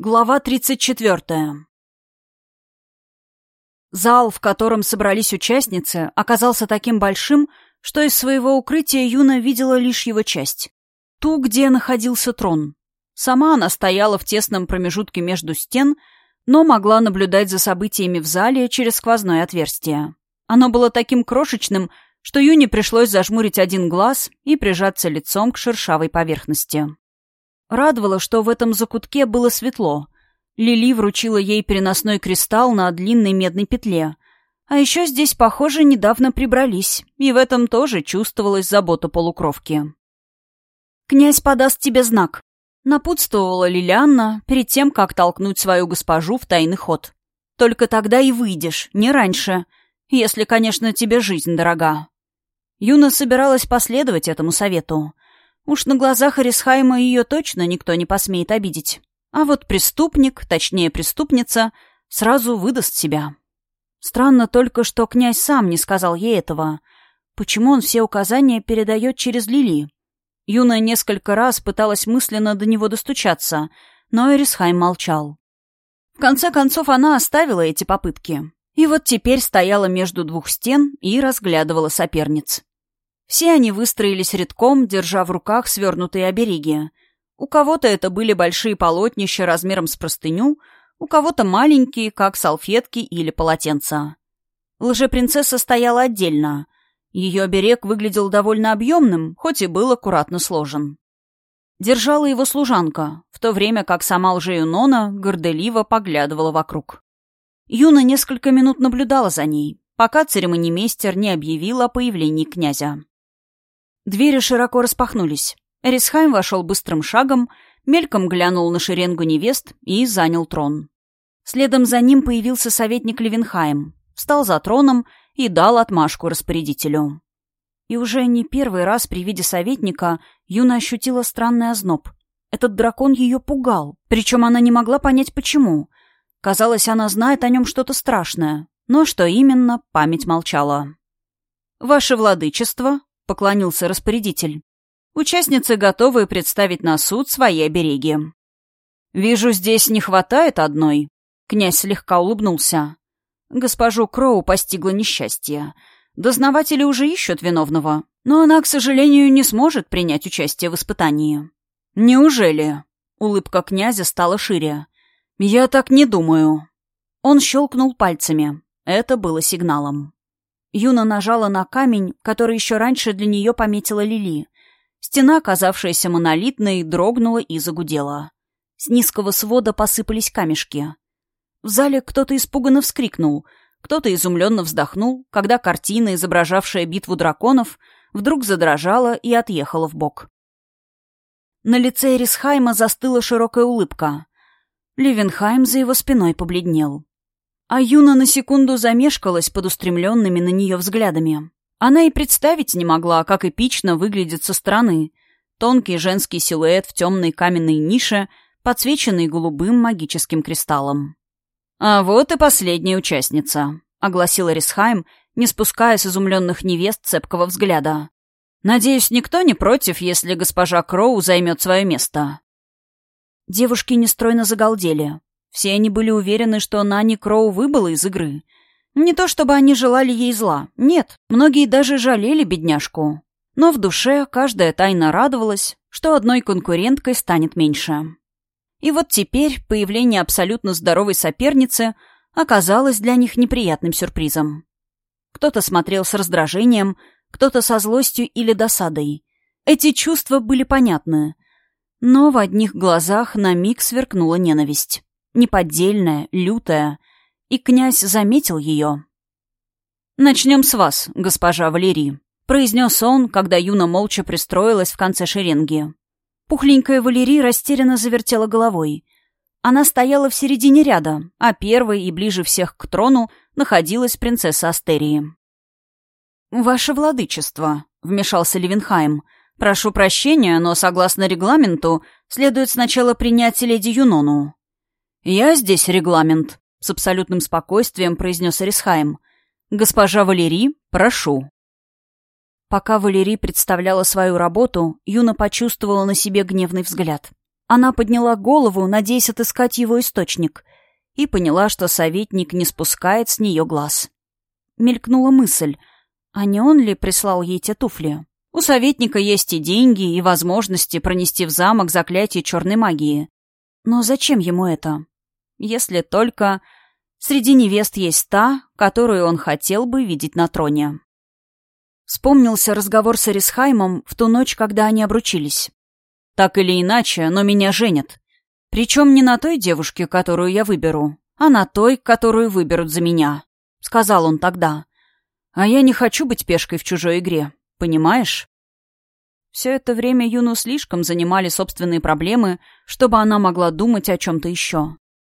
Глава 34. Зал, в котором собрались участницы, оказался таким большим, что из своего укрытия Юна видела лишь его часть. Ту, где находился трон. Сама она стояла в тесном промежутке между стен, но могла наблюдать за событиями в зале через сквозное отверстие. Оно было таким крошечным, что Юне пришлось зажмурить один глаз и прижаться лицом к шершавой поверхности. Радовало, что в этом закутке было светло. Лили вручила ей переносной кристалл на длинной медной петле. А еще здесь, похоже, недавно прибрались, и в этом тоже чувствовалась забота полукровки. «Князь подаст тебе знак», — напутствовала Лилианна перед тем, как толкнуть свою госпожу в тайный ход. «Только тогда и выйдешь, не раньше, если, конечно, тебе жизнь дорога». Юна собиралась последовать этому совету — Уж на глазах Арисхайма ее точно никто не посмеет обидеть. А вот преступник, точнее преступница, сразу выдаст себя. Странно только, что князь сам не сказал ей этого. Почему он все указания передает через Лили? Юна несколько раз пыталась мысленно до него достучаться, но Эрисхайм молчал. В конце концов, она оставила эти попытки. И вот теперь стояла между двух стен и разглядывала соперниц. Все они выстроились редком, держа в руках свернутые обереги. У кого-то это были большие полотнища размером с простыню, у кого-то маленькие, как салфетки или полотенца. Лжепринцесса стояла отдельно. Ее оберег выглядел довольно объемным, хоть и был аккуратно сложен. Держала его служанка, в то время как сама лжеюнона горделиво поглядывала вокруг. Юна несколько минут наблюдала за ней, пока церемонимейстер не объявил о появлении князя. Двери широко распахнулись. Эрисхайм вошел быстрым шагом, мельком глянул на шеренгу невест и занял трон. Следом за ним появился советник Левенхайм, встал за троном и дал отмашку распорядителю. И уже не первый раз при виде советника Юна ощутила странный озноб. Этот дракон ее пугал, причем она не могла понять, почему. Казалось, она знает о нем что-то страшное, но что именно, память молчала. «Ваше владычество», поклонился распорядитель. Участницы готовы представить на суд свои обереги. «Вижу, здесь не хватает одной», — князь слегка улыбнулся. Госпожу Кроу постигло несчастье. Дознаватели уже ищут виновного, но она, к сожалению, не сможет принять участие в испытании. «Неужели?» — улыбка князя стала шире. «Я так не думаю». Он щелкнул пальцами. Это было сигналом. Юна нажала на камень, который еще раньше для нее пометила Лили. Стена, оказавшаяся монолитной, дрогнула и загудела. С низкого свода посыпались камешки. В зале кто-то испуганно вскрикнул, кто-то изумленно вздохнул, когда картина, изображавшая битву драконов, вдруг задрожала и отъехала в бок. На лице Эрисхайма застыла широкая улыбка. Левенхайм за его спиной побледнел. А Юна на секунду замешкалась под устремленными на нее взглядами. Она и представить не могла, как эпично выглядит со стороны. Тонкий женский силуэт в темной каменной нише, подсвеченный голубым магическим кристаллом. «А вот и последняя участница», — огласила Рисхайм, не спуская с изумленных невест цепкого взгляда. «Надеюсь, никто не против, если госпожа Кроу займет свое место». Девушки нестройно загалдели. Все они были уверены, что Нани Кроу выбыла из игры. Не то чтобы они желали ей зла. Нет, многие даже жалели бедняжку. Но в душе каждая тайно радовалась, что одной конкуренткой станет меньше. И вот теперь появление абсолютно здоровой соперницы оказалось для них неприятным сюрпризом. Кто-то смотрел с раздражением, кто-то со злостью или досадой. Эти чувства были понятны. Но в одних глазах на миг сверкнула ненависть неподдельная, лютая, и князь заметил ее. «Начнем с вас, госпожа Валерий», — произнес он, когда Юна молча пристроилась в конце шеренги. Пухленькая Валерий растерянно завертела головой. Она стояла в середине ряда, а первой и ближе всех к трону находилась принцесса Астерии. «Ваше владычество», — вмешался Левенхайм, — «прошу прощения, но, согласно регламенту, следует сначала принять леди Юнону». «Я здесь регламент», — с абсолютным спокойствием произнес Арисхайм. «Госпожа Валерий, прошу». Пока Валерий представляла свою работу, Юна почувствовала на себе гневный взгляд. Она подняла голову, надеясь отыскать его источник, и поняла, что советник не спускает с нее глаз. Мелькнула мысль, а не он ли прислал ей те туфли? У советника есть и деньги, и возможности пронести в замок заклятие черной магии. Но зачем ему это? Если только среди невест есть та, которую он хотел бы видеть на троне. Вспомнился разговор с Эрисхаймом в ту ночь, когда они обручились. Так или иначе, но меня женят. Причем не на той девушке, которую я выберу, а на той, которую выберут за меня, — сказал он тогда. А я не хочу быть пешкой в чужой игре, понимаешь? Все это время Юну слишком занимали собственные проблемы, чтобы она могла думать о чем-то еще.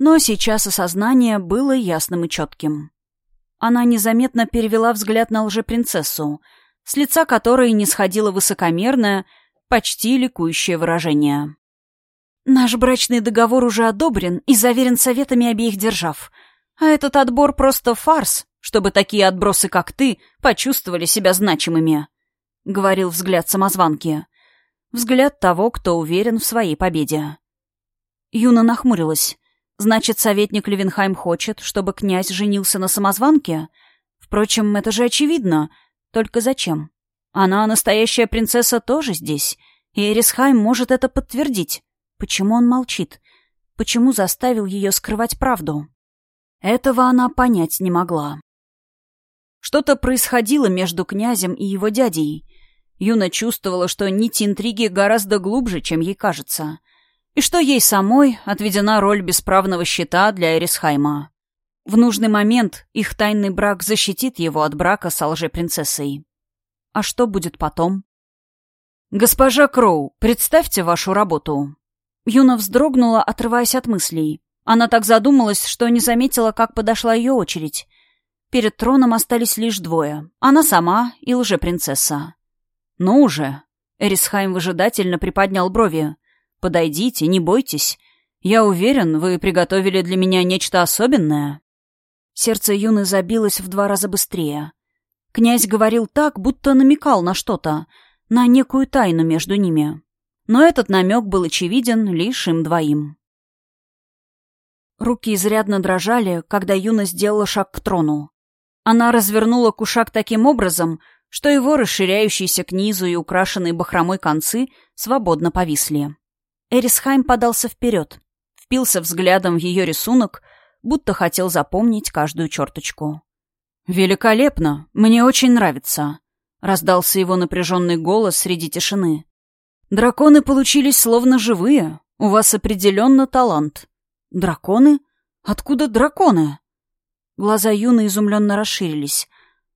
Но сейчас осознание было ясным и четким. Она незаметно перевела взгляд на лжепринцессу, с лица которой не сходило высокомерное, почти ликующее выражение. «Наш брачный договор уже одобрен и заверен советами обеих держав. А этот отбор просто фарс, чтобы такие отбросы, как ты, почувствовали себя значимыми», — говорил взгляд самозванки. Взгляд того, кто уверен в своей победе. Юна нахмурилась. Значит, советник Левенхайм хочет, чтобы князь женился на самозванке? Впрочем, это же очевидно. Только зачем? Она, настоящая принцесса, тоже здесь. И Эрисхайм может это подтвердить. Почему он молчит? Почему заставил ее скрывать правду? Этого она понять не могла. Что-то происходило между князем и его дядей. Юна чувствовала, что нить интриги гораздо глубже, чем ей кажется и что ей самой отведена роль бесправного щита для Эрисхайма. В нужный момент их тайный брак защитит его от брака с лжепринцессой. А что будет потом? «Госпожа Кроу, представьте вашу работу». Юна вздрогнула, отрываясь от мыслей. Она так задумалась, что не заметила, как подошла ее очередь. Перед троном остались лишь двое. Она сама и лжепринцесса. «Ну уже!» Эрисхайм выжидательно приподнял брови. Подойдите, не бойтесь. Я уверен, вы приготовили для меня нечто особенное». Сердце Юны забилось в два раза быстрее. Князь говорил так, будто намекал на что-то, на некую тайну между ними. Но этот намек был очевиден лишь им двоим. Руки изрядно дрожали, когда Юна сделала шаг к трону. Она развернула кушак таким образом, что его расширяющиеся к низу и украшенные бахромой концы свободно повисли. Эрисхайм подался вперед, впился взглядом в ее рисунок, будто хотел запомнить каждую черточку. «Великолепно! Мне очень нравится!» — раздался его напряженный голос среди тишины. «Драконы получились словно живые. У вас определенно талант». «Драконы? Откуда драконы?» Глаза Юны изумленно расширились.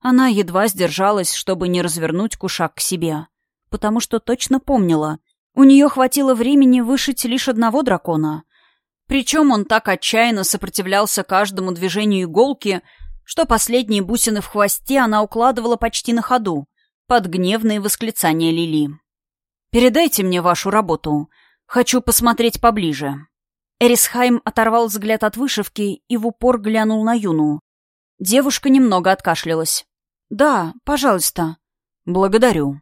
Она едва сдержалась, чтобы не развернуть кушак к себе, потому что точно помнила — у нее хватило времени вышить лишь одного дракона. Причем он так отчаянно сопротивлялся каждому движению иголки, что последние бусины в хвосте она укладывала почти на ходу, под гневные восклицания Лили. «Передайте мне вашу работу. Хочу посмотреть поближе». Эрисхайм оторвал взгляд от вышивки и в упор глянул на Юну. Девушка немного откашлялась. «Да, пожалуйста». «Благодарю».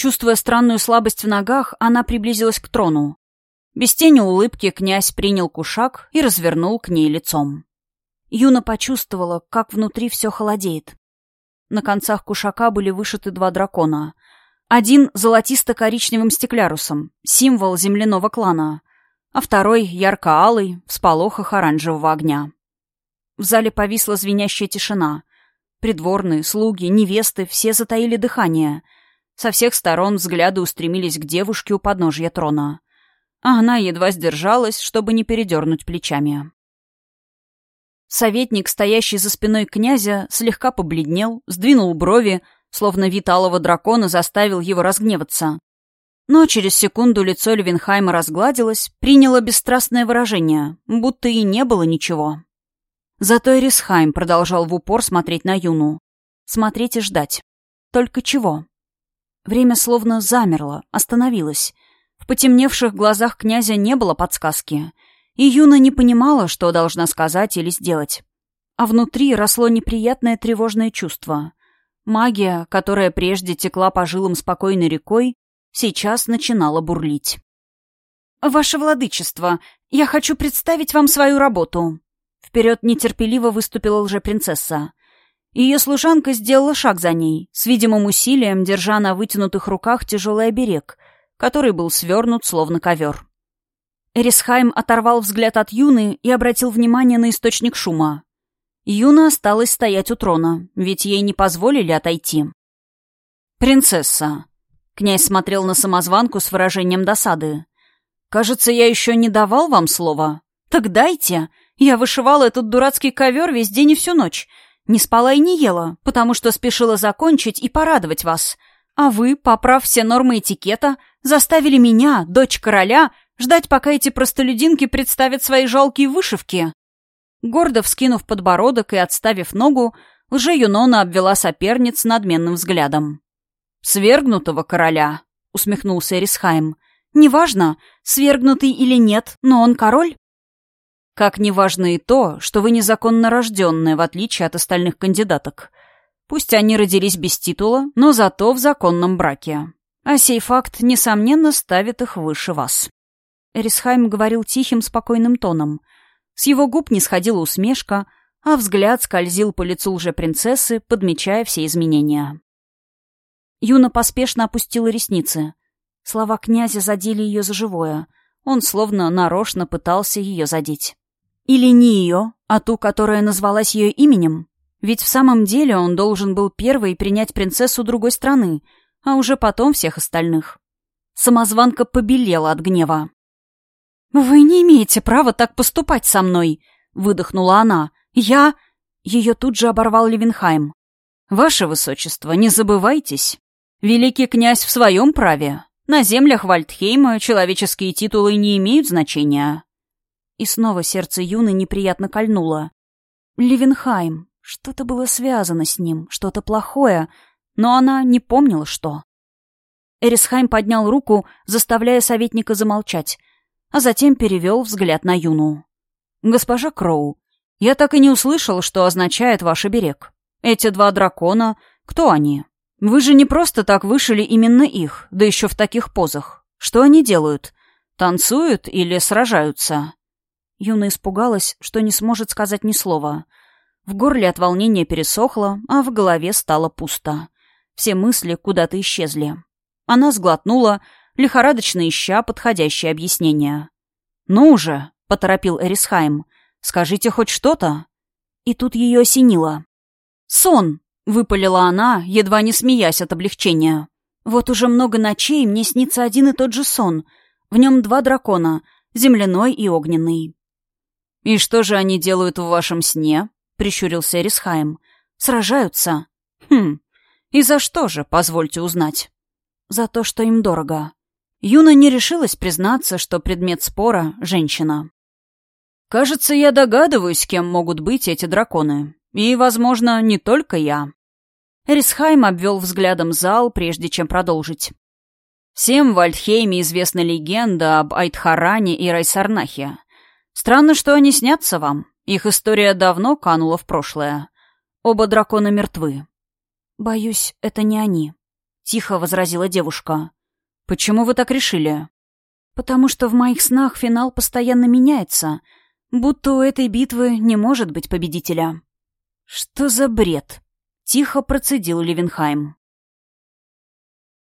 Чувствуя странную слабость в ногах, она приблизилась к трону. Без тени улыбки князь принял кушак и развернул к ней лицом. Юна почувствовала, как внутри все холодеет. На концах кушака были вышиты два дракона. Один золотисто-коричневым стеклярусом, символ земляного клана, а второй ярко-алый, в сполохах оранжевого огня. В зале повисла звенящая тишина. Придворные, слуги, невесты — все затаили дыхание — со всех сторон взгляды устремились к девушке у подножья трона. А она едва сдержалась, чтобы не передернуть плечами. Советник, стоящий за спиной князя, слегка побледнел, сдвинул брови, словно вид алого дракона заставил его разгневаться. Но через секунду лицо Левинхайма разгладилось, приняло бесстрастное выражение, будто и не было ничего. Зато Эрисхайм продолжал в упор смотреть на Юну. Смотреть и ждать. Только чего? Время словно замерло, остановилось. В потемневших глазах князя не было подсказки, и Юна не понимала, что должна сказать или сделать. А внутри росло неприятное тревожное чувство. Магия, которая прежде текла по жилам спокойной рекой, сейчас начинала бурлить. «Ваше владычество, я хочу представить вам свою работу». Вперед нетерпеливо выступила лжепринцесса. Ее служанка сделала шаг за ней, с видимым усилием, держа на вытянутых руках тяжелый оберег, который был свернут, словно ковер. Эрисхайм оторвал взгляд от Юны и обратил внимание на источник шума. Юна осталась стоять у трона, ведь ей не позволили отойти. «Принцесса», — князь смотрел на самозванку с выражением досады, «кажется, я еще не давал вам слова. Так дайте. Я вышивала этот дурацкий ковер весь день и всю ночь. Не спала и не ела, потому что спешила закончить и порадовать вас. А вы, поправ все нормы этикета, заставили меня, дочь короля, ждать, пока эти простолюдинки представят свои жалкие вышивки». Гордо вскинув подбородок и отставив ногу, лже-юнона обвела соперниц надменным взглядом. «Свергнутого короля», — усмехнулся Эрисхайм. «Неважно, свергнутый или нет, но он король». «Как неважно и то, что вы незаконно рожденная, в отличие от остальных кандидаток. Пусть они родились без титула, но зато в законном браке. А сей факт, несомненно, ставит их выше вас». Эрисхайм говорил тихим, спокойным тоном. С его губ не сходила усмешка, а взгляд скользил по лицу лжепринцессы, подмечая все изменения. Юна поспешно опустила ресницы. Слова князя задели ее за живое. Он словно нарочно пытался ее задеть. Или не ее, а ту, которая назвалась ее именем? Ведь в самом деле он должен был первой принять принцессу другой страны, а уже потом всех остальных. Самозванка побелела от гнева. «Вы не имеете права так поступать со мной!» — выдохнула она. «Я...» Ее тут же оборвал Левинхайм. «Ваше высочество, не забывайтесь. Великий князь в своем праве. На землях Вальдхейма человеческие титулы не имеют значения». И снова сердце Юны неприятно кольнуло. Левинхайм. Что-то было связано с ним, что-то плохое, но она не помнила, что. Эрисхайм поднял руку, заставляя советника замолчать, а затем перевел взгляд на Юну. «Госпожа Кроу, я так и не услышал, что означает ваш оберег. Эти два дракона, кто они? Вы же не просто так вышили именно их, да еще в таких позах. Что они делают? Танцуют или сражаются?» Юна испугалась, что не сможет сказать ни слова. В горле от волнения пересохло, а в голове стало пусто. Все мысли куда-то исчезли. Она сглотнула, лихорадочно ища подходящее объяснение. «Ну же!» — поторопил Эрисхайм. «Скажите хоть что-то!» И тут ее осенило. «Сон!» — выпалила она, едва не смеясь от облегчения. «Вот уже много ночей мне снится один и тот же сон. В нем два дракона — земляной и огненный». «И что же они делают в вашем сне?» — прищурился Эрисхайм. «Сражаются». «Хм. И за что же, позвольте узнать?» «За то, что им дорого. Юна не решилась признаться, что предмет спора — женщина. «Кажется, я догадываюсь, кем могут быть эти драконы. И, возможно, не только я». Рисхайм обвел взглядом зал, прежде чем продолжить. Всем в Альтхейме известна легенда об Айтхаране и Райсарнахе. Странно, что они снятся вам. Их история давно канула в прошлое. Оба дракона мертвы. «Боюсь, это не они», — тихо возразила девушка. «Почему вы так решили?» «Потому что в моих снах финал постоянно меняется, будто у этой битвы не может быть победителя». «Что за бред?» — тихо процедил Левинхайм.